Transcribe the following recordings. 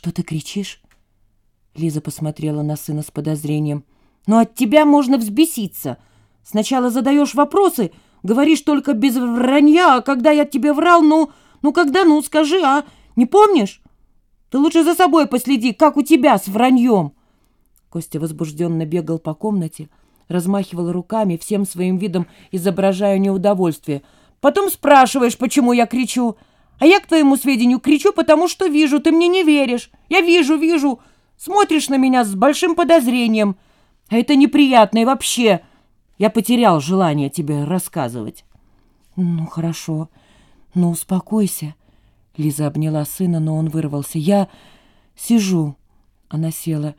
что ты кричишь?» Лиза посмотрела на сына с подозрением. «Но от тебя можно взбеситься. Сначала задаешь вопросы, говоришь только без вранья, а когда я тебе врал, ну, ну когда, ну, скажи, а? Не помнишь? Ты лучше за собой последи, как у тебя с враньем!» Костя возбужденно бегал по комнате, размахивал руками, всем своим видом изображая неудовольствие. «Потом спрашиваешь, почему я кричу. А я, к твоему сведению, кричу, потому что вижу, ты мне не веришь. Я вижу, вижу. Смотришь на меня с большим подозрением. А это неприятно и вообще. Я потерял желание тебе рассказывать». «Ну, хорошо. Ну, успокойся». Лиза обняла сына, но он вырвался. «Я сижу». Она села.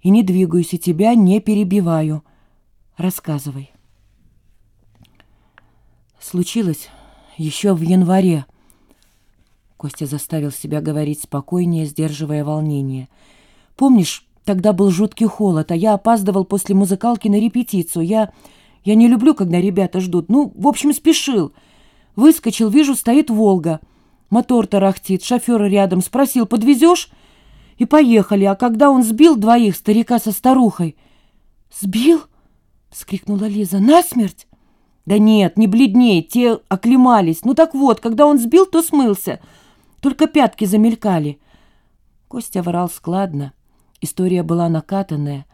«И не двигаюсь, и тебя не перебиваю. Рассказывай». Случилось еще в январе. Костя заставил себя говорить спокойнее, сдерживая волнение. «Помнишь, тогда был жуткий холод, а я опаздывал после музыкалки на репетицию. Я, я не люблю, когда ребята ждут. Ну, в общем, спешил. Выскочил, вижу, стоит «Волга». Мотор тарахтит, шофер рядом. Спросил, подвезешь? И поехали. А когда он сбил двоих, старика со старухой... «Сбил?» — вскрикнула Лиза. «Насмерть?» «Да нет, не бледнее, те оклемались. Ну так вот, когда он сбил, то смылся. Только пятки замелькали». Костя врал складно. История была накатанная.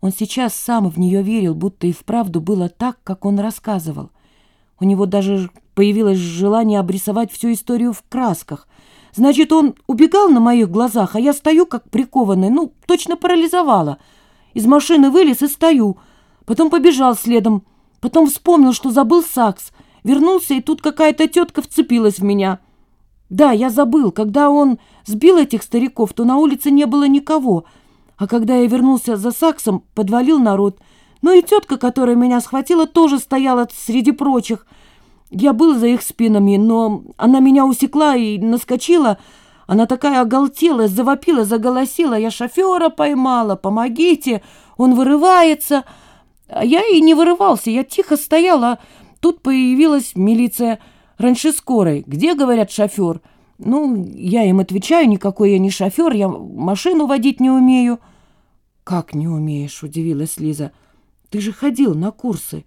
Он сейчас сам в нее верил, будто и вправду было так, как он рассказывал. У него даже появилось желание обрисовать всю историю в красках. Значит, он убегал на моих глазах, а я стою как прикованный, ну, точно парализовала. Из машины вылез и стою. Потом побежал следом. Потом вспомнил, что забыл сакс. Вернулся, и тут какая-то тетка вцепилась в меня. Да, я забыл, когда он сбил этих стариков, то на улице не было никого. А когда я вернулся за саксом, подвалил народ — ну и тетка, которая меня схватила, тоже стояла среди прочих. Я был за их спинами, но она меня усекла и наскочила. Она такая оголтелая, завопила, заголосила. Я шофера поймала, помогите, он вырывается. А я и не вырывался, я тихо стояла. Тут появилась милиция раньше скорой. Где, говорят, шофер? Ну, я им отвечаю, никакой я не шофер, я машину водить не умею. «Как не умеешь?» — удивилась Лиза. Ты же ходил на курсы.